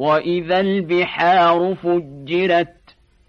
وإذا البحار فجرت